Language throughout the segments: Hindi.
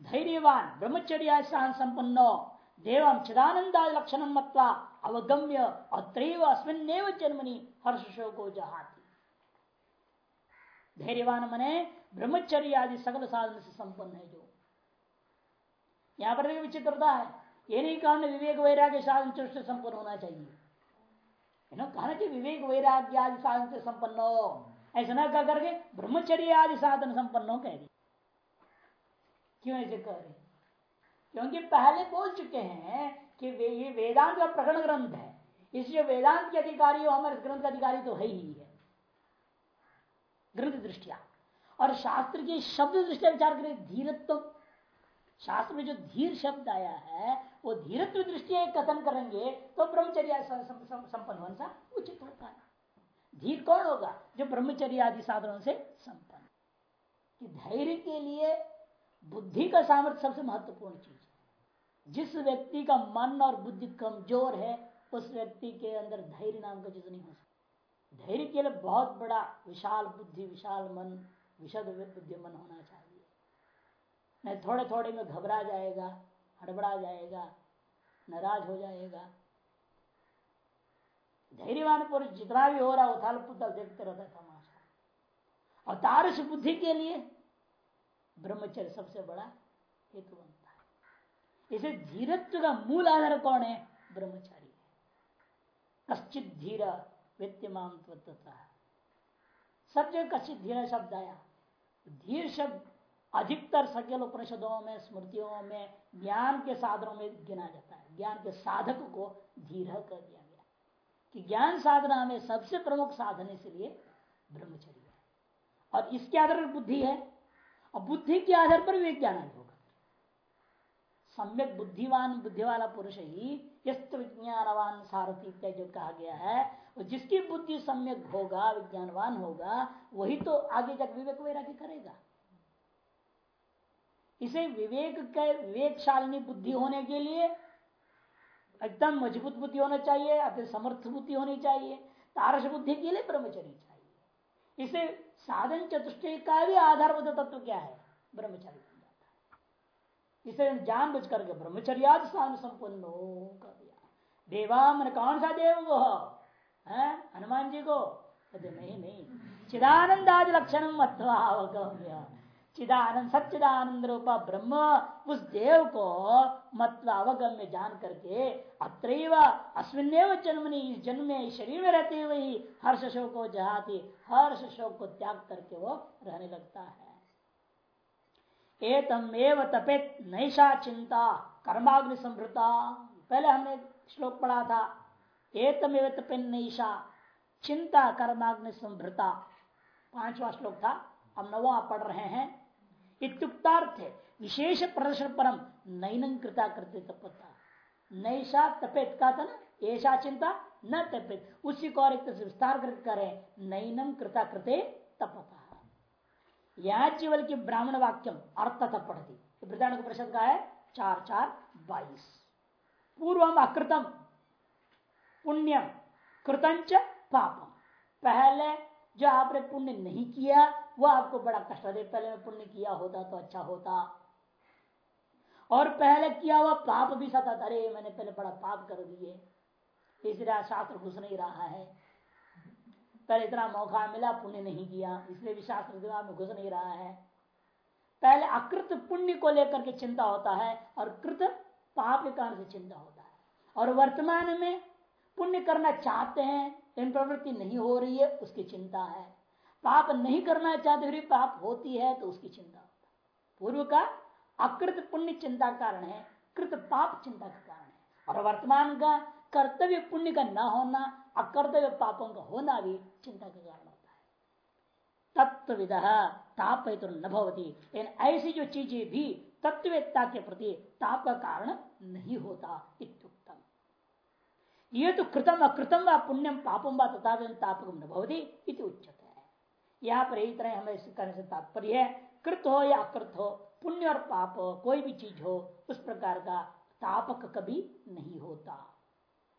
धैर्यवान, ब्रह्मचर्य संपन्नो। देवम चिदानंदा लक्षण मत्वा अवगम्य अत्रैव अस्मिन्नेव जन्मनि हर्ष को जहाती। धैर्यवान मने ब्रह्मचर्य आदि सकल साधन से संपन्न है जो। यहाँ पर विचित्रता है। ये नहीं कहना विवेक वैराग्य साधन से संपन्न होना चाहिए। कहना चाहिए विवेक वैराग्य आदि साधन से संपन्न हो। ऐसा ना कह करके ब्रह्मचर्य आदि साधन संपन्न हो कह दी क्यों ऐसे कह रहे क्योंकि पहले बोल चुके हैं कि वे, ये वेदांत का प्रकरण ग्रंथ है। इसलिए वेदांत के अधिकारी हमारे ग्रंथ का अधिकारी तो है ही है। ग्रंथ दृष्टिया। और शास्त्र के शब्द दृष्टिया विचार करें धीरत्व। शास्त्र में जो धीर शब्द आया है वो धीरत्व दृष्टि कथन करेंगे तो ब्रह्मचर्या संपन्न होने सा उचित होता है धीर कौन होगा? जो ब्रह्मचर्य आदि साधनों से संपन्न। धैर्य के लिए बुद्धि का सामर्थ्य सबसे महत्वपूर्ण चीज़ है। जिस व्यक्ति का मन और बुद्धि कमज़ोर है, उस व्यक्ति के अंदर धैर्य नाम का चीज़ नहीं हो सकता। धैर्य के लिए बहुत बड़ा विशाल बुद्धि, विशाल मन, विशद बुद्धि मन होना चाहिए। नहीं थोड़े थोड़े में घबरा जाएगा, हड़बड़ा जाएगा, नाराज़ हो जाएगा। धैर्यवान पुरुष जितना भी हो रहा उथाल पुथल देखते रहता तमाशा। और तारस बुद्धि के लिए ब्रह्मचर्य सबसे बड़ा हेतु बनता है। इसे धीरत्व का मूल आधार कौन है? ब्रह्मचारी है। कश्चित धीर विद्यमान सब जगह कश्चित धीर शब्द आया। धीर शब्द अधिकतर सकल उपनिषदों में, स्मृतियों में, ज्ञान के साधनों में गिना जाता है। ज्ञान के साधक को धीर कर दिया गया कि ज्ञान साधना में सबसे प्रमुख साधन इसलिए ब्रह्मचर्य और इसके आधार बुद्धि है। और बुद्धि के आधार पर विवेक ज्ञान होगा। सम्यक बुद्धिवान बुद्धि वाला पुरुष ही यस्त विज्ञानवान सारथी इत्यादि जो कहा गया है जिसकी बुद्धि सम्यक होगा, विज्ञानवान होगा, वही तो आगे जब विवेक वैराग्य करेगा। इसे विवेक के विवेकशालिनी बुद्धि होने के लिए एकदम मज़बूत बुद्धि होना चाहिए, अति समर्थ बुद्धि होनी चाहिए, तारस बुद्धि के लिए ब्रह्मचर्य चाहिए। इसे साधन चतुष्टय का भी आधारभूत तत्व क्या है? ब्रह्मचर्य बन जाता है। इसे जान बुझ करके ब्रह्मचर्या संपन्न कर दिया। देवा मन कौन सा देव वो? है? हनुमान जी को? नहीं नहीं। चिदानंद आदि लक्षण अथवा चिदानंद सच्चिदानंद रूपा ब्रह्म, उस देव को मत अवगम्य जान करके अत्र अस्विन जन्मनी, इस जन्म में शरीर में रहते हुए ही हर्ष शोक को जहाती, हर्ष शोक को त्याग करके वो रहने लगता है। एतम एव तपेत नैषा चिंता कर्माग्नि संभृता पहले हमने श्लोक पढ़ा था, एतम एव तपेन नैषा चिंता कर्माग्नि संभृता पांचवा श्लोक था, हम नवा पढ़ रहे हैं। इत्युक्तार्थ है विशेष प्रदर्शन परम नैन कृता करते तपता नैशा तपेत का था ना ऐसा चिंता न तपेत। उसी को और एक विस्तार करके करें नैनम कृता कृते तपता। यह केवल की ब्राह्मण वाक्यम अर्थ पढ़ती वृद्धान को प्रसद का है, चार चार, बाईस। पूर्वम अकृतम, पुण्यम कृतंच पापम। पहले जो आपने पुण्य नहीं किया वह आपको बड़ा कष्ट दे। पहले में पुण्य किया होता तो अच्छा होता। और पहले किया हुआ पाप भी सता अरे, मैंने पहले बड़ा पाप कर दिए। इसलिए शास्त्र घुस नहीं रहा है। पहले इतना मौका मिला, पुण्य नहीं किया। इसलिए भी शास्त्र दिमाग में घुस नहीं रहा है। पहले अकृत पुण्य को लेकर के चिंता होता है और कृत पाप के कारण से चिंता होता है। और वर्तमान में पुण्य करना चाहते हैं इन प्रवृत्ति नहीं हो रही है, उसकी चिंता है। पाप नहीं करना चाहते फिर पाप होती है तो उसकी चिंता होता पूर्व का अकृत पुण्य चिंता कारण है, कृत पाप चिंता का कारण है। और वर्तमान का कर्तव्य पुण्य का न होना, अकर्तव्य पापों का होना भी चिंता का कारण होता है। तत्विद ताप तो न भवती। लेकिन ऐसी जो चीज़ें भी तत्ववेत्ता के प्रति ताप का कारण नहीं होता ये तो कृतम अकृतम व पुण्यम पापम व तथा तापकम न भवती इति उच्चत है यहाँ पर यही तरह हमें करने से तात्पर्य है, कृत हो या अकृत हो, पुण्य और पाप कोई भी चीज़ हो, उस प्रकार का तापक कभी नहीं होता।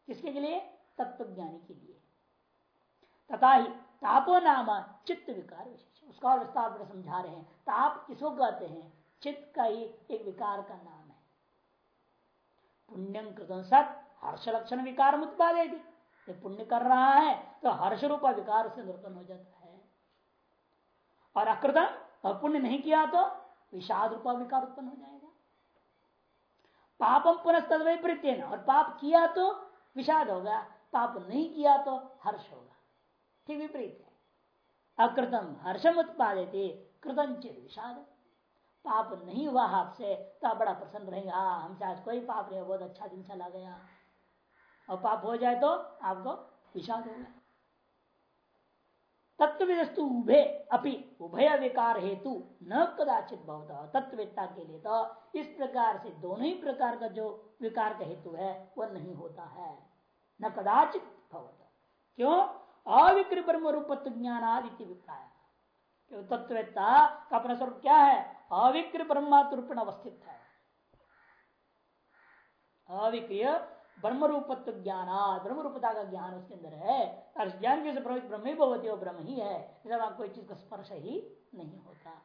किसके लिए? तत्व ज्ञानी के लिए। तथा ही तापो नाम चित्त विकार विशेष। उसका और विस्तार समझा रहे हैं। ताप किसको कहते हैं? चित्त का ही एक विकार का नाम है। पुण्यम कृतम सत हर्ष लक्षण विकार उत्पादे पुण्य कर रहा है तो हर्ष रूपा विकार से उत्पन्न हो जाता है। और अकृतम और पुण्य नहीं किया तो विषाद रूपा विकार उत्पन्न हो जाएगा। पापम पुनः तद और पाप किया तो विषाद होगा, पाप नहीं किया तो हर्ष होगा। ठीक विपरीत है। अकृतम हर्षम उत्पादे कृतम चित विषाद। पाप नहीं हुआ आपसे तो आप बड़ा प्रसन्न रहेंगे हाँ हमसे आज कोई पाप नहीं बहुत अच्छा दिन चला गया। और पाप हो जाए तो आपको विषाद होगा तत्वस्तु उभे अपि, उभय विकार हेतु न कदाचित बहुत तत्ववेत्ता के लिए तो इस प्रकार से दोनों ही प्रकार का जो विकार का हेतु है, वह नहीं होता है। न कदाचित भवत। क्यों? अविक्र ब्रह्म रूपत्व ज्ञान आदि विप्राय तत्ववेत्ता का अपना स्वरूप क्या है? अविक्र ब्रह्मात्म अवस्थित है। अविक्रिय ब्रह्म रूपत्व ज्ञान ब्रह्म रूपता का ज्ञान उसके अंदर है। ज्ञान के ब्रह्म ही भगवती वो ब्रह्म ही है, जब आप कोई चीज़ का स्पर्श ही नहीं होता।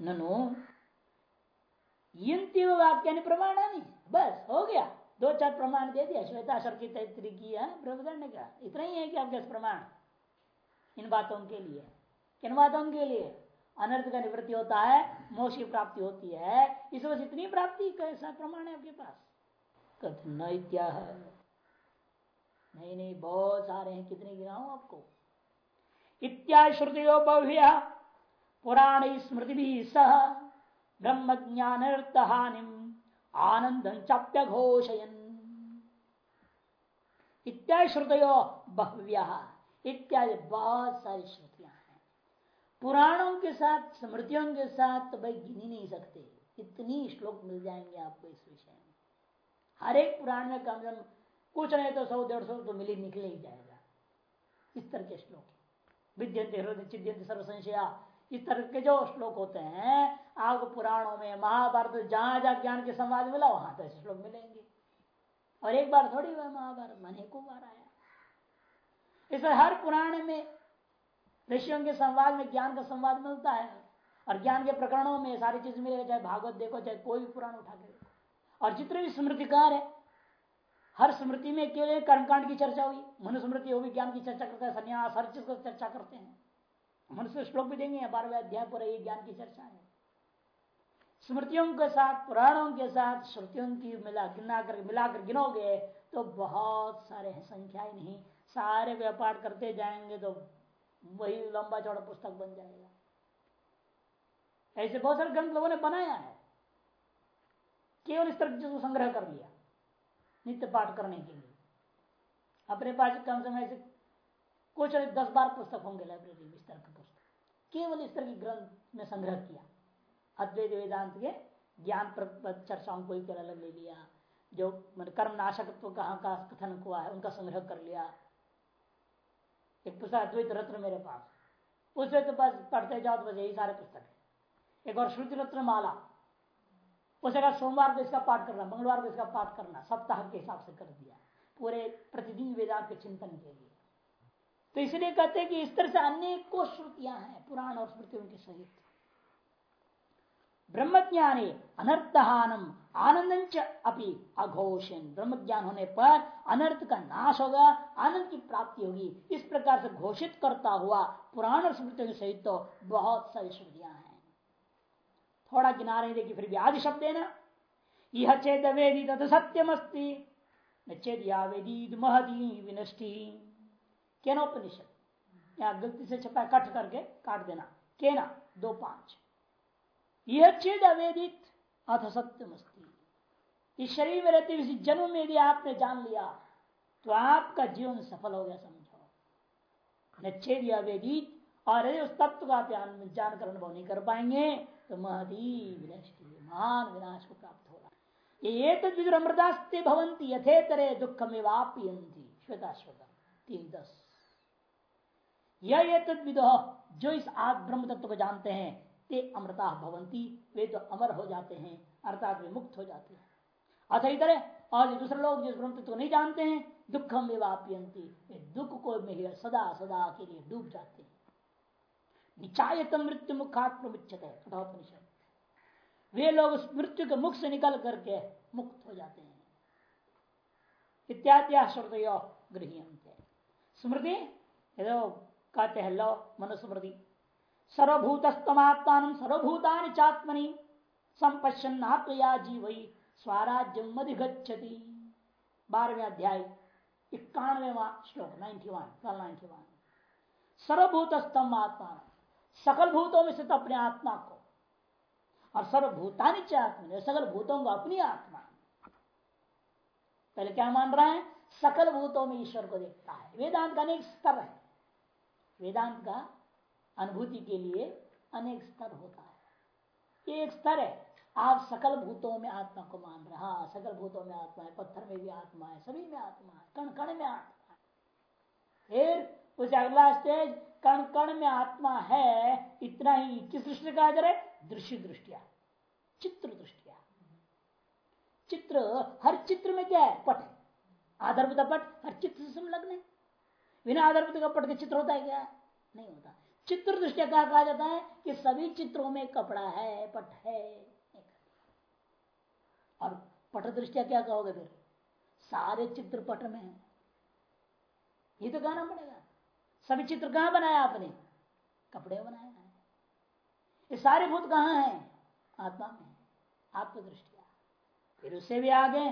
ननु प्रमाण नहीं बस, हो गया। दो चार प्रमाण दे दिया, श्वेता शर की तैतरी की है करने का। इतना ही है कि आपके प्रमाण इन बातों के लिए। किन बातों के लिए? अनर्थ का निवृत्ति होता है, मोक्ष की प्राप्ति होती है। इस वजह इतनी प्राप्ति कैसा प्रमाण है आपके पास। कथन नहीं नहीं, बहुत सारे हैं, कितने गिराऊ आपको? इत्या श्रुतियो भव्य, पुराण स्मृति भी सह ब्रह्म ज्ञान हानि आनंद चाप्य घोषयन इत्यादि श्रुतयो भव्य, इत्यादि बहुत सारी श्रुतियाँ हैं। पुराणों के साथ, स्मृतियों के साथ तो भाई गिन ही नहीं सकते। इतनी श्लोक मिल जाएँगे आपको इस विषय में। हर एक पुराण में कम से कम कुछ नहीं तो सौ, डेढ़ सौ तो मिली, निकले ही जाएगा। इस तरह के श्लोक विद्यंत हृदय, चिद्यंत सर्व संशया इस तरह के जो श्लोक होते हैं आपको पुराणों में, महाभारत जहाँ जहाँ ज्ञान के संवाद मिला, वहाँ तो ऐसे श्लोक मिलेंगे। और एक बार थोड़ी हुआ महाभारत, मन को बार आया। इसलिए हर पुराण में ऋषियों के संवाद में, ज्ञान का संवाद मिलता है। और ज्ञान के प्रकरणों में सारी चीज़ मिलेगा, चाहे भागवत देखो, चाहे कोई भी पुराण उठा के और जितने भी स्मृतिकार है, हर स्मृति में केवल कर्मकांड की चर्चा हुई। मनुस्मृति भी ज्ञान की चर्चा करता है, संन्यास, हर चीज़ को चर्चा करते हैं। मनुष्य श्लोक भी देंगे बारहवें अध्याय पर ये ज्ञान की चर्चा है। स्मृतियों के साथ, पुराणों के साथ, श्रुतियों की मिला गिना कर मिलाकर गिनोगे तो बहुत सारे हैं संख्याएँ नहीं। सारे व्यापार करते जाएँगे तो वही लंबा चौड़ा पुस्तक बन जाएगा। ऐसे बहुत सारे ग्रंथ लोगों ने बनाया है। केवल इस तरह संग्रह कर लिया, नित्य पाठ करने के लिए। अपने पास कम समय से कुछ दस बार पुस्तक होंगे लाइब्रेरी में इस तरह के पुस्तक। केवल इस तरह के ग्रंथ में संग्रह किया। अद्वैत वेदांत के ज्ञान चर्चाओं को एक अलग ले लिया, जो कर्म नाशकत्व कहाँ का कथन हुआ है, उनका संग्रह कर लिया। एक पुस्तक अद्वैत रत्न मेरे पास। उससे तो बस पढ़ते जाओ तो बस यही सारे पुस्तक है। एक और श्रुति रत्न माला उसे कहा सोमवार को इसका पाठ करना, मंगलवार को इसका पाठ करना, सप्ताह के हिसाब से कर दिया, पूरे प्रतिदिन वेदांत के चिंतन के लिए। तो इसलिए कहते हैं कि इस तरह से अनेकों श्रुतियाँ हैं, पुराण और स्मृतियों के सहित। ब्रह्म ज्ञानी अनर्थहानम आनंद अघोषण ब्रह्म ज्ञान होने पर अनर्थ का नाश होगा, आनंद की प्राप्ति होगी। इस प्रकार से घोषित करता हुआ पुराण और स्मृतियों के सहित तो बहुत सारी श्रुतियाँ हैं। थोड़ा किनारे देखिए फिर भी आदि शब्द है ना। यह चेत वेदी तथ सत्यम अस्ती चेत या वेदी महदी विनष्टि। केनोपनिषद या गलती से छपा, कट करके काट देना। केना? दो पाँच। यह चेत अवेदित अथ सत्यम अस्ती इस शरीर में रहते इसी जन्म में यदि आपने जान लिया तो आपका जीवन सफल हो गया, समझो। नच्छेद या वेदित, और उस तत्व का जानकर अनुभव नहीं कर पाएँगे तो महदी विनष्टि महान विनाश को प्राप्त होगा ये तद अमृतास्ते भवंती, यथेतरे दुख में वापियंती श्वेता श्वेता तीन दस। यह विदो जो इस ब्रह्म तत्व को जानते हैं, ते अमृता भवंती, वे तो अमर हो जाते हैं, अर्थात वे मुक्त हो जाते हैं। अतः इधर और दूसरे लोग जिस ब्रह्म तत्व को नहीं जानते हैं दुखम में वापियंती वे दुख को में सदा सदा के लिए डूब जाते हैं। निचायत मृत्यु मुखात प्रमुचत है कठोपनिषद। वे लोग उस मृत्यु के मुख से निकल करके मुक्त हो जाते हैं। इत्यादि श्रुतियो गृह स्मृति कहते हैं लो मनुस्मृति। सर्वभूतस्तमात्मान सर्वभूतानि चात्मनि संपश्यन आत्मया जीव स्वराज्यम अधिगछति बारहवें अध्याय इक्यानवे श्लोक नाइन्टी वन कल नाइन्टी वन सर्वभूत स्तंभ आत्मा सकल भूतों में स्थित अपने आत्मा को। और सर्वभूतानि आत्मा सकल भूतों को अपनी आत्मा। पहले क्या मान रहा है? सकल भूतों में ईश्वर को देखता है। वेदांत का अनेक स्तर है। वेदांत का अनुभूति के लिए अनेक स्तर होता है। ये एक स्तर है। आप सकल भूतों में आत्मा को मान रहे हाँ। सकल भूतों में आत्मा है, पत्थर में भी आत्मा है, सभी में आत्मा है कण कण में आत्मा है। फिर उसे अगला स्टेज कण कण में आत्मा है, इतना ही किस दृष्टि का आदर है? दृश्य दृष्टिया, चित्र दृष्टिया। चित्र, हर चित्र में क्या है? पट आधारभूत पट, हर चित्र से संलग्न बिना आधारभूत का पट के चित्र होता है क्या? नहीं होता। चित्र दृष्टिया क्या कहा जाता है? कि सभी चित्रों में कपड़ा है, पट है। और पट दृष्टिया क्या कहोगे फिर? सारे चित्र पट में है। ये तो कहना पड़ेगा। सभी चित्र कहाँ बनाया आपने? कपड़े बनाया है। ये सारे भूत कहाँ है? आत्मा में, आत्मदृष्टिया। फिर उससे भी आगे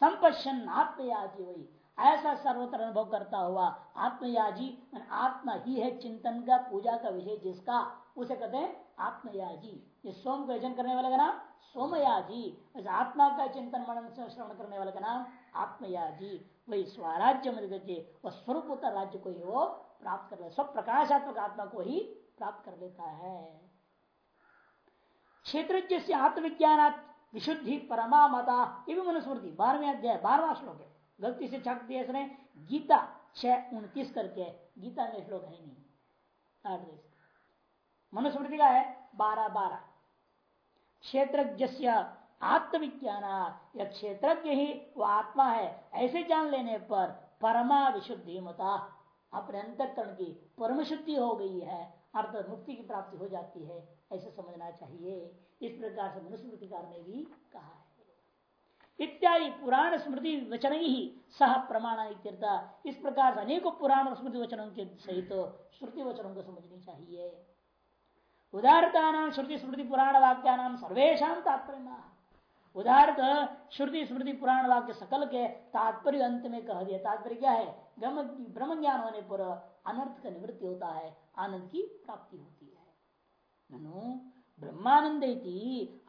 संपशन आत्मयाजी हुई ऐसा सर्वत्र अनुभव करता हुआ आत्मयाजी आत्मा ही है चिंतन का, पूजा का विषय जिसका, उसे कहते हैं आत्मयाजी। ये सोम को यजन करने वाले का नाम सोमयाजी। आत्मा का चिंतन मनन श्रवण करने वाले का नाम आत्मयाजी। वही स्वराज्य मध्य वह स्वरूप राज्य को ही वो प्राप्त कर ले स्व प्रकाशात्मक आत्मा को ही प्राप्त कर लेता है। क्षेत्र से आत्मविज्ञान विशुद्धि परमा मता ये भी मनुस्मृति, बारहवें अध्याय, बारहवा श्लोक है। गलती से छक दिया इसने, गीता छह उनतीस करके, गीता में श्लोक है नहीं। मनुस्मृति का है बारह बारह। क्षेत्र आत्मविज्ञान या क्षेत्रज्ञ ही वो आत्मा है, ऐसे जान लेने पर परमा विशुद्धि मता अपने अंतकरण की परम शुद्धि हो गई है, अर्थात मुक्ति की प्राप्ति हो जाती है, ऐसे समझना चाहिए। इस प्रकार से मनुस्मृतिकार ने भी कहा है। इत्यादि पुराण स्मृति वचन ही सह प्रमाण इस प्रकार से अनेकों पुराण और स्मृति वचनों के सहित तो श्रुति वचनों को समझनी चाहिए। उदारता नाम श्रुति स्मृति पुराण वाक्या नाम सर्वेशा तात्पर्य उदाहरत श्रुति स्मृति पुराण वाक्य सकल के तात्पर्य अंत में कह दिया। तात्पर्य क्या है? ब्रह्म ज्ञान होने पर अनर्थ का निवृत्ति होता है, आनंद की प्राप्ति होती है। ननु, ब्रह्मानंद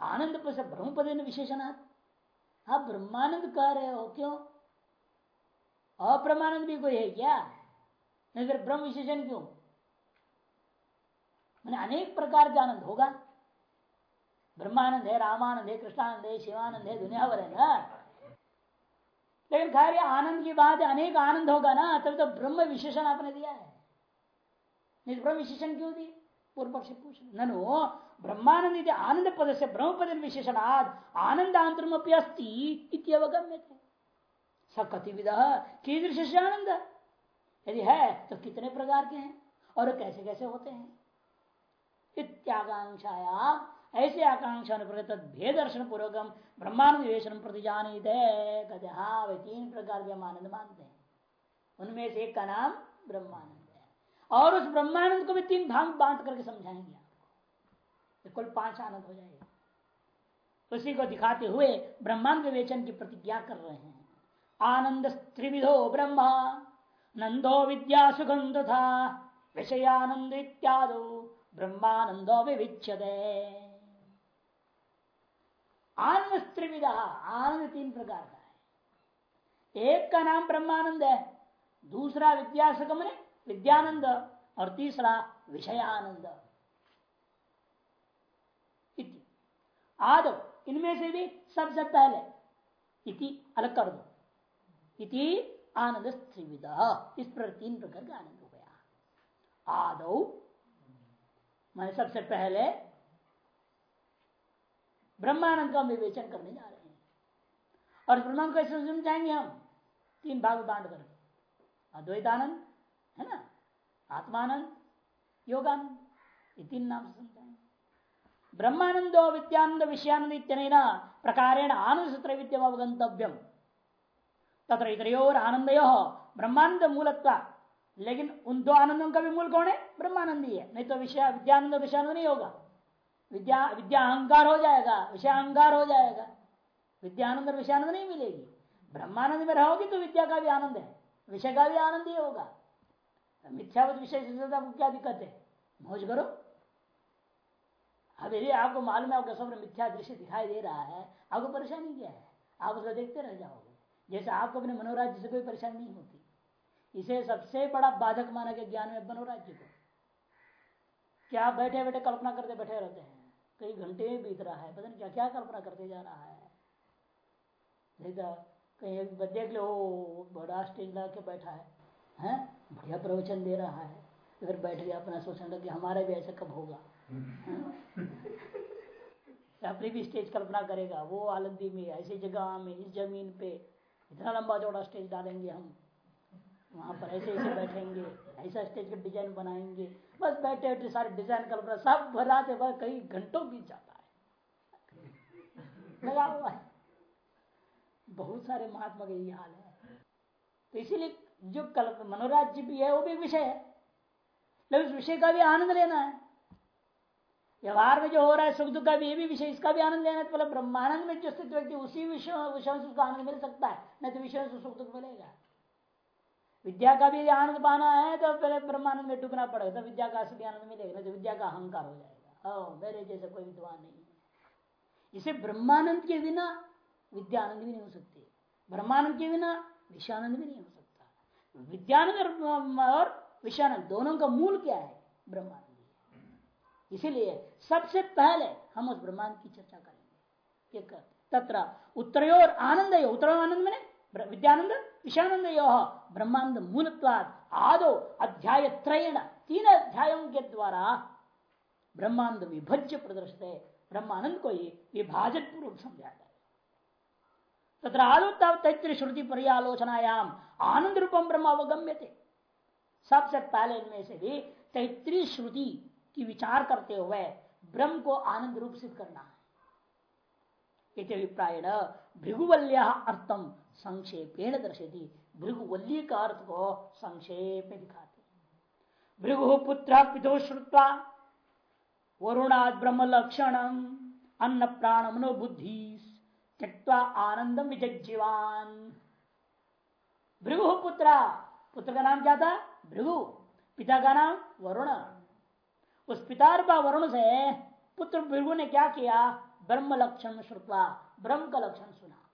आनंद पर ब्रह्म पद विशेषण आप ब्रह्मानंद कह रहे हो क्यों? अब्रह्मानंद भी कोई है क्या? नहीं, फिर ब्रह्म विशेषण क्यों? मैंने अनेक प्रकार का आनंद, होगा। ब्रह्मानंद है रामानंद है कृष्णानंद है शिवानंद है दुनिया भर है ना लेकिन खैर आनंद की बात है, अनेक आनंद होगा ना, तभी तो ब्रह्म विशेषण आपने दिया है। ब्रह्म विशेषण क्यों दी पूर्व पक्ष पूछ ननु, ब्रह्मानंद आनंद पद से ब्रह्म पद विशेषण आनंदांतरम अस्ती अवगम्य थे सकति विध कीदृश आनंद? यदि है तो कितने प्रकार के हैं और कैसे कैसे होते हैं? इत्याकांक्षाया ऐसे आकांक्षा भेद दर्शन पूर्वकम ब्रह्मानंद विवेचन प्रति जानी दे हाँ वे तीन प्रकार के आनंद मानते हैं। उनमें से एक का नाम ब्रह्मानंद है। और उस ब्रह्मानंद को भी तीन भाग बांट करके समझाएँगे आपको। कुल पाँच आनंद हो जाएगा। उसी को दिखाते हुए ब्रह्मांड विवेचन की प्रतिज्ञा कर रहे हैं। आनंद त्रिविधो ब्रह्मा, नंदो विद्या सुगंध था विषयानंद इत्यादो ब्रह्मानंदो विविच्छदे आनंद त्रिविधा आनंद तीन प्रकार का है। एक का नाम ब्रह्मानंद है, दूसरा विद्यासगम विद्यानंद, और तीसरा विषयानंद। आदो, इनमें से भी सबसे पहले, इति अलग कर दो। इति आनंद त्रिविधा इस पर तीन प्रकार का आनंद हो गया। आदो, मैंने सबसे पहले ब्रह्मानंद का विवेचन करने जा रहे हैं। और ब्रह्मांड कैसे समझाएँगे हम, तीन भाग बांट कर। अद्वैतानंद, है ना? आत्मानंद, योगानंद, ये तीन नाम से ब्रह्मानंदो विद्यानंद विषयानंद इतने प्रकारेण आनंद सूत्र विद्यम अवगंतव्यम तथा इतरोर आनंद ब्रह्मानंद मूलत्व, लेकिन उन दो आनंदों का भी मूल कौन है? ब्रह्मानंद ही है। नहीं तो विषय, विद्यानंद विषयानंद नहीं होगा। विद्या विद्या अहंकार हो जाएगा, विषय अहंकार हो जाएगा। विद्या आनंद और विषयानंद नहीं मिलेगी। ब्रह्मानंद में रहोगी तो विद्या का भी आनंद है, विषय का भी आनंद ही होगा। मिथ्यावत विषय क्या दिक्कत है? मौज करो। अब यदि आपको मालूम है, आपका स्वप्न मिथ्या दृश्य दिखाई दे रहा है, आपको परेशानी क्या है? आप उसको देखते रह जाओगे। जैसे आपको अपने मनोराज्य से कोई परेशानी नहीं होती। इसे सबसे बड़ा बाधक माना गया ज्ञान में मनोराज्य को। क्या बैठे बैठे कल्पना करते बैठे रहते हैं? कई घंटे में बीत रहा है पता नहीं क्या क्या कल्पना करते जा रहा है। देखा कहीं देख लो बड़ा स्टेज ला के बैठा है हैं? बढ़िया प्रवचन दे रहा है। फिर बैठ गया अपना सोचने लगे हमारा भी ऐसा कब होगा? अपनी भी स्टेज कल्पना करेगा वो आलंदी में ऐसी जगह में इस ज़मीन पे इतना लंबा चौड़ा स्टेज डालेंगे हम। वहाँ पर ऐसे ऐसे बैठेंगे, ऐसा स्टेज का डिज़ाइन बनाएँगे। बस बैठे बैठे सारे डिज़ाइन कल्पना सब भराते भर कई घंटों बीत जाता है। लगा हुआ है। बहुत सारे महात्मा का यही हाल है। तो इसीलिए जो कल्प मनोराज्य भी है, वो भी विषय है। लेकिन उस विषय का भी आनंद लेना है। व्यवहार में जो हो रहा है, सुख दुख का भी, ये भी विषय, इसका भी आनंद लेना है। मतलब ब्रह्मानंद में जो स्थित व्यक्ति, उसी विषय विषय से उसका आनंद मिल सकता है। नहीं तो विषय से सुख दुख मिलेगा। विद्या का भी आनंद पाना है तो पहले ब्रह्मानंद में डूबना पड़ेगा तो विद्या का असली आनंद मिलेगा तो विद्या का अहंकार हो जाएगा। ओ मेरे जैसे कोई विद्वान नहीं इसे ब्रह्मानंद के बिना विद्यानंद भी नहीं हो सकती। ब्रह्मानंद के बिना विषयानंद भी नहीं हो सकता। विद्यानंद और विषयानंद दोनों का मूल क्या है? ब्रह्मानंद इसीलिए सबसे पहले हम उस ब्रह्मांड की चर्चा करेंगे। तत्र उत्तरयोर आनंद है उत्तर आनंद में विद्यानंद विषयानंद यो ब्रह्मांड मूलत्वाद आदो अध्याय त्रयण तीन अध्यायों के द्वारा ब्रह्मांड विभज्य प्रदर्शित। है ब्रह्मानंद को ही विभाजन पूर्वक समझाया जाए तथा आदो तैत्र श्रुति पर्यालोचनायाम आनंद रूपम ब्रह्म अवगम्य थे सबसे पहले इनमें से भी तैत्री श्रुति की विचार करते हुए ब्रह्म को आनंद रूप सिद्ध करना है। भृगुवल्य अर्थम संक्षेपेण दर्शती भृगुवल्ली का अर्थ को संक्षेप में दिखाते भृगु पुत्र पितो श्रुत्वा वरुणाद ब्रह्म लक्षण अन्न प्राण मनोबुद्धि त्यक्वा आनंदम विजजीवान भृगु पुत्र पुत्र का नाम क्या था? भृगु। पिता का नाम वरुण। उस पितार्पा वरुण से पुत्र भृगु ने क्या किया? ब्रह्म लक्षण श्रुतवा, ब्रह्म का लक्षण सुना।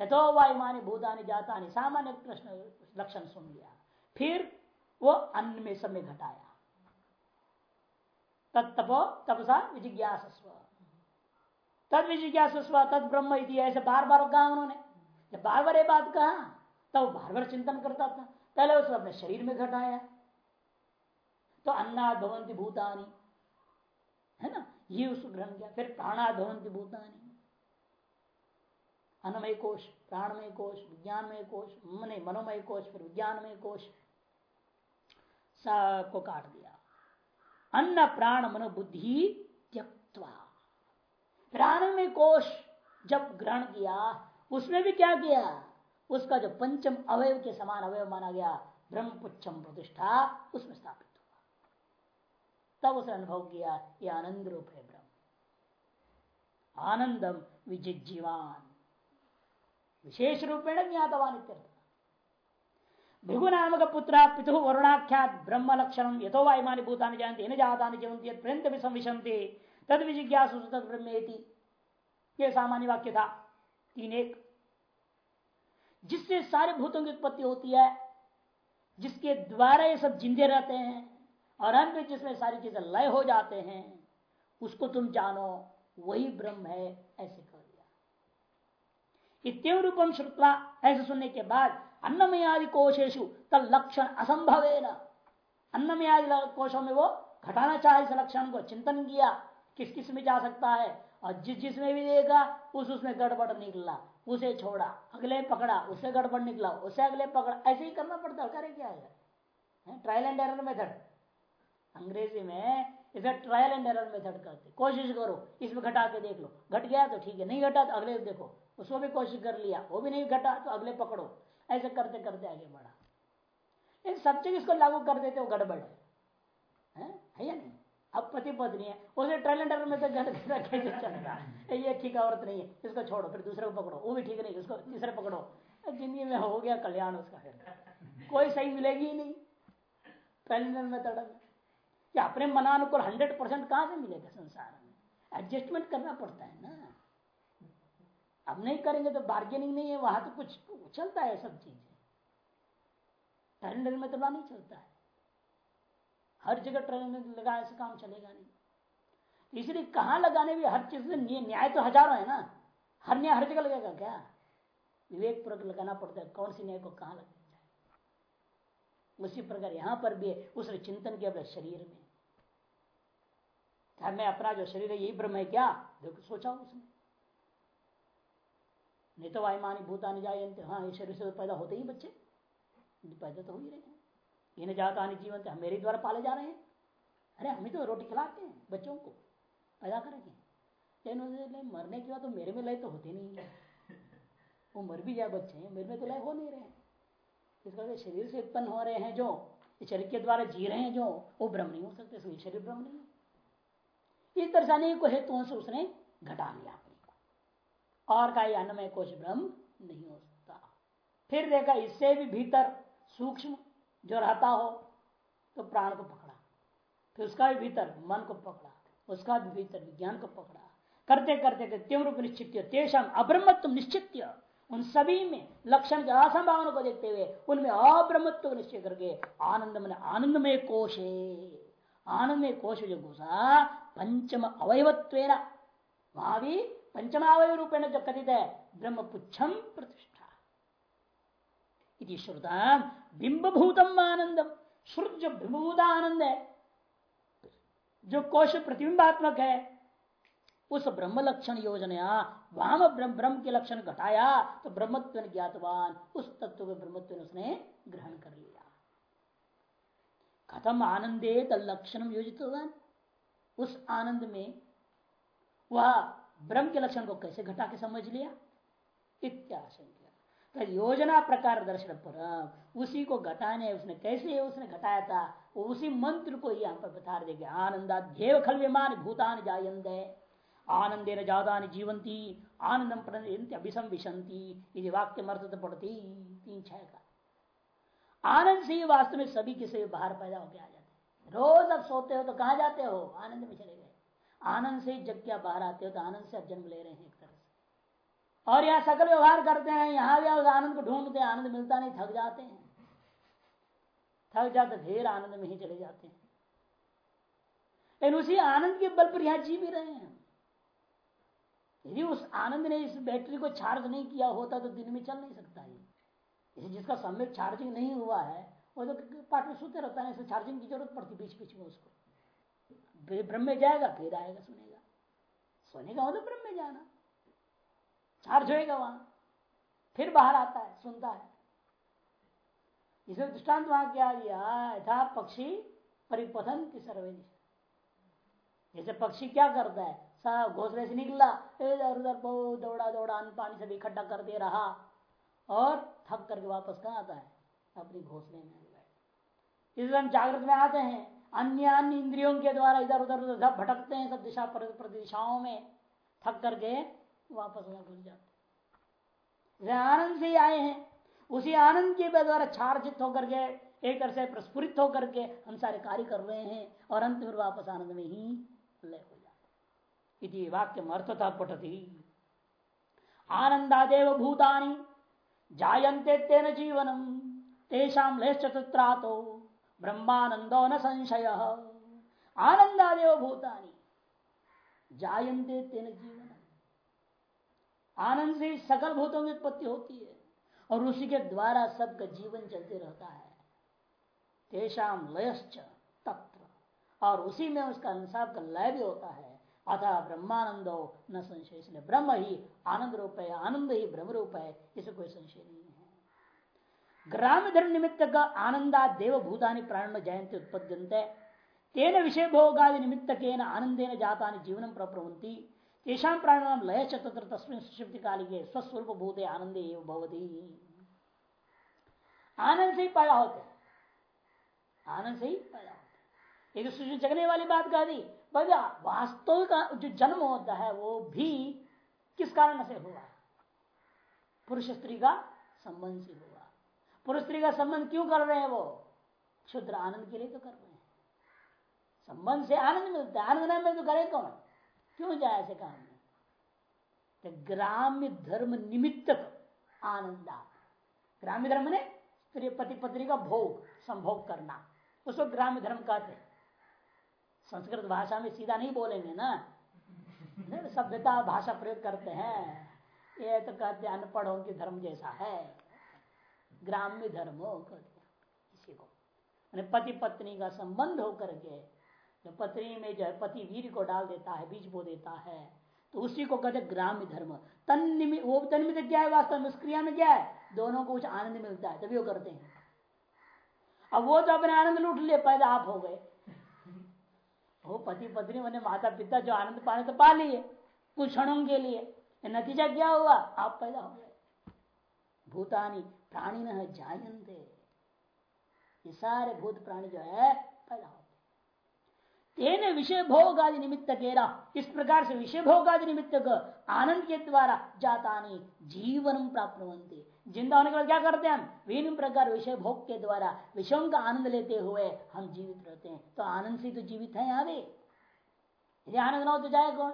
यथो वायुमानी भूतानी जाता सामान्य प्रश्न लक्षण सुन लिया। फिर वो अन्न में समय घटाया। तत्पो तपसा विजिज्ञासस्व। तद विजिज्ञासस्व तद ब्रह्म ऐसे बार बार कहा उन्होंने। जब बार बार ये बात कहा, तब तो बार बार चिंतन करता था। पहले उसने अपने शरीर में घटाया। तो अन्ना भवंती भूतानी। है ना? ये उसको ग्रहण किया। फिर प्राणाधवंती भूतानी। अन्नमय कोश, प्राणमय कोश, विज्ञानमय कोश, मने मनोमय कोश, फिर विज्ञानमय कोश। को काट दिया। अन्न, प्राण मनोबुद्धि त्यक्वा प्राणमय कोश जब ग्रहण किया, उसमें भी क्या किया? उसका जो पंचम अवयव के समान अवयव माना गया ब्रह्म पुच्छम प्रतिष्ठा, उसमें स्थापित हुआ। तब उसने अनुभव किया, ये आनंद रूप है ब्रह्म। आनंदम विजिजीवान विशेष रूपेण ज्ञातवान भृगु नामक पुत्र पितु वरुणाख्यात ब्रह्म लक्षण यथो वायुमानी भूतानि जानते न जाता जीवंती भी संविशंति तद विजिज्ञासु तद सामान्य वाक्य था तीन। एक जिससे सारे भूतों की उत्पत्ति होती है, जिसके द्वारा ये सब जिंदे रहते हैं, और अंत में जिसमें सारी चीज़ें लय हो जाते हैं, उसको तुम जानो, वही ब्रह्म है, ऐसे दिया इतव रूपम श्रुतवा ऐसे सुनने के बाद अन्नमय आदि कोशेशु तब लक्षण असंभव है न अन्नमय आदि कोशों में वो घटाना चाहे इस लक्षण को चिंतन किया, किस किसमें जा सकता है, और जिस जिसमें भी देगा उस उसमें गड़बड़ निकला, उसे छोड़ा, अगले पकड़ा उसे गड़बड़ निकला, उसे अगले पकड़ा, ऐसे ही करना पड़ता है करे क्या है? ट्रायल एंड एरर मेथड अंग्रेज़ी में इसे ट्रायल एंड एरर मेथड करते कोशिश करो, इसमें घटा के देख लो। घट गया तो ठीक है, नहीं घटा तो अगले देखो। उसको भी कोशिश कर लिया, वो भी नहीं घटा तो अगले पकड़ो। ऐसे करते करते आगे बढ़ा। इन सब चीज़ इसको लागू कर देते, वो गड़बड़ है। है? या नहीं? अब पति पत्नी है, उसे ट्रायल में तो घट कैसे चलता है ये ठीक औरत नहीं है, इसको छोड़ो, फिर दूसरे को पकड़ो। वो भी ठीक नहीं उसको तीसरे पकड़ो। ज़िंदगी में हो गया कल्याण उसका कोई सही मिलेगी ही नहीं। मेथड में कि अपने मनानुकूल हंड्रेड परसेंट कहाँ से मिलेगा संसार में? एडजस्टमेंट करना पड़ता है ना। अब नहीं करेंगे तो बार्गेनिंग नहीं है, वहाँ तो कुछ चलता है सब चीज़। टर्नर में तो नहीं चलता है। हर जगह टर्नर लगाने से काम चलेगा नहीं। इसलिए कहाँ लगाने भी हर चीज़ न्याय तो हज़ारों है ना। हर न्याय हर जगह लगेगा क्या? विवेक पूर्वक लगाना पड़ता है, कौन सी न्याय को कहाँ लगना उसी प्रकार यहाँ पर भी है, उस चिंतन के अपने शरीर में। मैं अपना जो शरीर है, यही ब्रह्म है क्या? देखो, सोचा उसने। नहीं तो वायुमानी भूतानी जाए हाँ ये शरीर से तो पैदा होते ही बच्चे। पैदा तो हो ही रहे हैं। इन्हें जाता आने जीवन हम मेरे द्वारा पाले जा रहे हैं। अरे, हमें तो रोटी खिलाते हैं बच्चों को, पैदा करेंगे लेकिन मरने के बाद तो मेरे में लय तो होते नहीं है। वो मर भी जाए बच्चे, मेरे में तो लय हो नहीं रहे हैं। इसका शरीर से उत्पन्न हो रहे हैं जो शरीर के द्वारा जी रहे हैं जो, वो ब्रह्म नहीं हो सकते शरीर ब्रह्म नहीं इस तरह दर्शाने को हेतुओं से उसने घटा लिया। और का अन्नमय कोश ब्रह्म नहीं हो सकता फिर देखा, इससे भी भीतर सूक्ष्म जो रहता हो तो प्राण को पकड़ा। फिर उसका भी भीतर मन को पकड़ा, उसका भी भीतर विज्ञान को पकड़ा। करते करते तीव्र रूप निश्चित तेषम अब्रह्मत्व निश्चित उन सभी में लक्षण की असंभावना को देखते हुए, उनमें अब्रह्मत्व निश्चय करके आनंद मन आनंदमय कोश। आनंदमय कोश जो घुसा, पंचम अवयवत्व वहाँ भी पंचम अवय रूपेण जो कथित है ब्रह्म पुच्छम प्रतिष्ठा। श्रुता बिंबभूतम आनंदम श्रुत जो बिंबभूत आनंद है जो कोश प्रतिबिंबात्मक है, उस ब्रह्म लक्षण योजना वहाँ ब्रह्म ब्रह्म के लक्षण घटाया तो ब्रह्मत्व ज्ञातवान, उस तत्व के ब्रह्मत्व उसने ग्रहण कर लिया। खत्म आनंदे लक्षण योजित उस आनंद में वह ब्रह्म के लक्षण को कैसे घटा के समझ लिया? तो योजना प्रकार दर्शन पर उसी को घटाने, उसने कैसे उसने घटाया था उसी मंत्र को यहाँ पर बता देंगे आनंदा देव खल विमान भूतान जायंद आनंदे न ज़्यादा जीवंती आनंदम अभिसम विशंती ये वाक्य मर्द पड़ती तीन छह का। आनंद से ही वास्तव में सभी किसे बाहर पैदा होकर आ जाते रोज अब सोते हो तो कहा जाते हो? आनंद में चले गए। आनंद से जग क्या बाहर आते हो तो आनंद से अब जन्म ले रहे हैं एक तरह से। और यहाँ सकल व्यवहार करते हैं, यहाँ भी आनंद को ढूंढते हैं, आनंद मिलता नहीं, थक जाते हैं। थक जाते, फिर आनंद में ही चले जाते हैं। लेकिन उसी आनंद के बल पर यहाँ जी भी रहे हैं। यदि उस आनंद ने इस बैटरी को चार्ज नहीं किया होता तो दिन में चल नहीं सकता है जिसका समय चार्जिंग नहीं हुआ है, वो तो पाठ में सोते रहता है चार्जिंग की ज़रूरत पड़ती बीच बीच में उसको। ब्रह्म में जाएगा, फिर आएगा, सुनेगा। सोनेगा हो तो ब्रह्म में जाना। चार्ज होएगा वहाँ। फिर बाहर आता है, सुनता है। इसे दृष्टांत वहाँ क्या दिया? यथा पक्षी परिपथन की सर्वे जैसे पक्षी क्या करता है? सब घोसले से निकला, इधर उधर बहुत दौड़ा दौड़ा, अन्न पानी सब इकट्ठा कर दे रहा और थक करके वापस कहा आता है? अपनी घोसले में इस हम जागृत में आते हैं। अन्य अन्य इंद्रियों के द्वारा इधर उधर उधर भटकते हैं, सब दिशा दिशाओं में थक करके वापस वहाँ घुस जाते आनंद से आए हैं। उसी आनंद के द्वारा चार्जित होकर के, एक तरह से प्रस्फुरित होकर के हम सारे कार्य कर रहे हैं और अंत में वापस आनंद में ही लय हो जाते इति वाक्यम अर्थता पठती। आनंदादेव भूतानि जायन्ते तेन जीवनम तेषाम लेश्चतुत्रातो। ब्रह्मानंदो न संशय। आनंदादेव भूतानि। जायन्ते तेन जीवन। आनंद से सकल भूतों की उत्पत्ति होती है और उसी के द्वारा सबका जीवन चलते रहता है। तेषाम लयश्च तत्व और उसी में उसका अनुसार का लय भी होता है। अतः ब्रह्मानंदो न संशय। इसलिए ब्रह्म ही आनंद रूप है, आनंद ही ब्रह्म रूप है, इसे कोई संशय नहीं है। ग्राम धर्म निमित्त का आनंदा देव भूतानी प्राण जयंती उत्पद्यंत तेन विषय भोगादि निमित्त के आनंदेन जाता जीवन प्रप्रवंती तेषा प्राणाम लय चतुर्थ तस्वीर सुषुप्ति काल के स्वस्वरूप भूते आनंदे भवती। आनंद से ही पैदा होते। आनंद से ही पैदा होते। ये तो जगने वाली बात कह दी वास्तविक जो जन्म होता है, वो भी किस कारण से हुआ? पुरुष स्त्री का संबंध से पुरुष स्त्री का संबंध क्यों कर रहे हैं वो? क्षुद्र आनंद के लिए तो कर रहे हैं। संबंध से आनंद मिलता है। आनंद मिलता तो करे कौन? क्यों जाए ऐसे काम में? तो ग्राम्य धर्म निमित्त आनंदा ग्राम्य धर्म ने स्त्री पति पत्नी का भोग, संभोग करना। उसको ग्राम्य धर्म कहते संस्कृत भाषा में सीधा नहीं बोलेंगे ना। सभ्यता भाषा प्रयोग करते हैं। ये तो कहते अनपढ़ों के धर्म जैसा है। ग्राम्य धर्म इसी को। पति पत्नी का संबंध होकर के जो पत्नी में जो है, पति वीर को डाल देता है, बीज बो देता है तो उसी को कहते ग्राम्य धर्म। तन वो तन्मित क्या है वास्तव में? क्रिया में क्या है? दोनों को कुछ आनंद मिलता है, तभी वो करते हैं। अब वो तो अपने आनंद लूट लिए, पैदा आप हो गए। वो पति पत्नी मैंने माता पिता जो आनंद पाने तो पा लिए, कुछ क्षणों के लिए। नतीजा क्या हुआ? आप पैदा हो गए। भूतानी प्राणी न जायते ये सारे भूत प्राणी जो है पैदा होते तेन विषय भोग आदि निमित्त केरा, इस प्रकार से विषय भोग आदि निमित्त आनंद के द्वारा जाता जीवन प्राप्त होते ज़िंदा होने के बाद क्या करते हैं हम? विभिन्न प्रकार विषय भोग के द्वारा विषयों का आनंद लेते हुए हम जीवित रहते हैं। तो आनंद से तो जीवित है यहाँ यदि आनंद ना हो तो जाए कौन?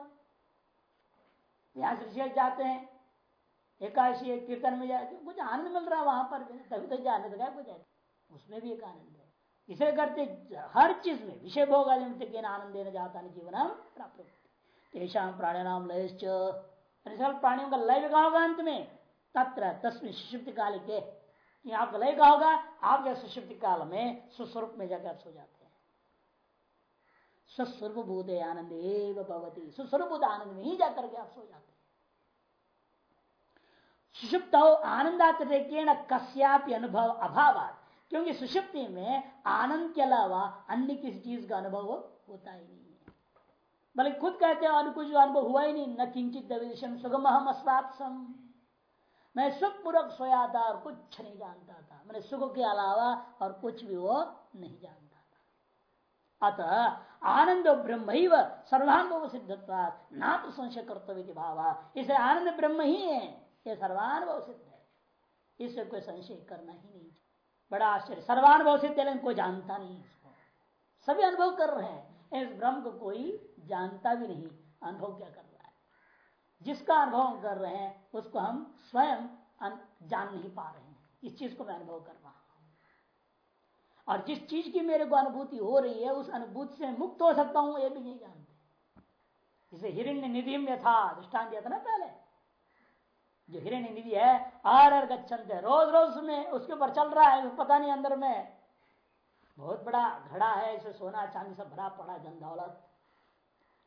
यहाँ से जाते हैं। एकादशी एक कीर्तन में जाते कुछ आनंद मिल रहा है वहाँ पर तभी तो जाने तो क्या जाए उसमें भी एक आनंद है। इसे करते हर चीज़ में, विषय भोग आनंद देना जाता है, जीवन प्राप्त तेषा प्राणाम लय प्राणियों का लय कहा होगा अंत में। तत्र तस्वीर सुषुप्ति काल के। आपका लय कहा होगा आपके सुषुप्ति काल में सुस्वरूप में जाकर सो जाते हैं। स्वस्वरूप भूत आनंद एवं भवती। सुस्वरूप आनंद में ही जाकर के आप सो जाते हैं। सुषुप्त आनंदातिरेकेण कस्यापि अनुभव अभाव क्योंकि सुषुप्ति में आनंद के अलावा अन्य किसी चीज़ का अनुभव होता ही नहीं है। बल्कि खुद कहते हैं कुछ अनुभव हुआ ही नहीं, न किंचित सुगम हम अस्वात्सम मैं सुख पूर्वक सोया था और कुछ नहीं जानता था। मैंने सुख के अलावा और कुछ भी वो नहीं जानता था। अतः आनंद ब्रह्म सर्वानुभव सिद्धत्वा ना तो संशय कर्तव्य भाव इसे आनंद ब्रह्म ही है। ये सर्वानुभव सिद्ध है। इससे कोई संशय करना ही नहीं बड़ा आश्चर्य। सर्वानुभव सिद्ध है, लेकिन कोई जानता नहीं इसको। सभी अनुभव कर रहे हैं इस ब्रह्म को कोई जानता भी नहीं। अनुभव क्या कर रहा है? जिसका अनुभव कर रहे हैं, उसको हम स्वयं जान नहीं पा रहे हैं। इस चीज़ को मैं अनुभव कर रहा हूँ। और जिस चीज़ की मेरे को अनुभूति हो रही है, उस अनुभूति से मुक्त हो सकता हूँ, ये भी नहीं जानते। इसे हिरण्य निधि में था दृष्टान दिया था ना पहले। जो हिरण्य निधि है आर आर गच्छन रोज रोज में उसके ऊपर चल रहा है, पता नहीं अंदर में। बहुत बड़ा घड़ा है, इसे सोना चांदी सब भरा पड़ा धन दौलत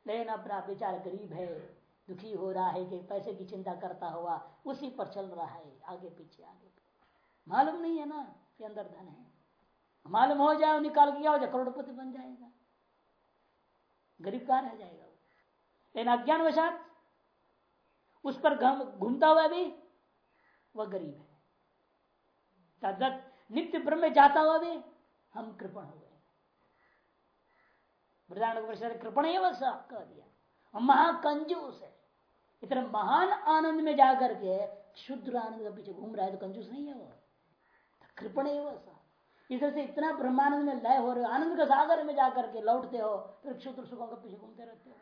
लेकिन अपना बेचारा गरीब है, दुखी हो रहा है कि पैसे की चिंता करता हुआ उसी पर चल रहा है, आगे पीछे, आगे मालूम नहीं है ना कि अंदर धन है। मालूम हो जाए, निकाल के हो जाए करोड़पति बन जाएगा। गरीब कहा रह जाएगा लेकिन अज्ञान वशात उस पर घूमता हुआ भी वह गरीब है। तदत नित्य ब्रह्म में जाता हुआ भी हम कृपण हो गए। वृदान कृपण ही वह कह दिया। महाकंजूस है। इतना महान आनंद में जाकर के शुद्ध आनंद का पीछे घूम रहा है तो कंजूस नहीं है वो। तो कृपण है वह इधर से इतना ब्रह्मानंद में लय हो रहे हो, आनंद के सागर में जाकर के लौटते हो, फिर क्षुद्र सुखों के पीछे घूमते रहते हो।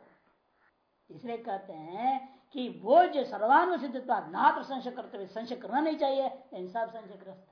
इसलिए कहते हैं कि वो जो सर्वानु सिद्धता नात्र संशय करते हुए संशय करना नहीं चाहिए, इंसाफ संशय ग्रस्त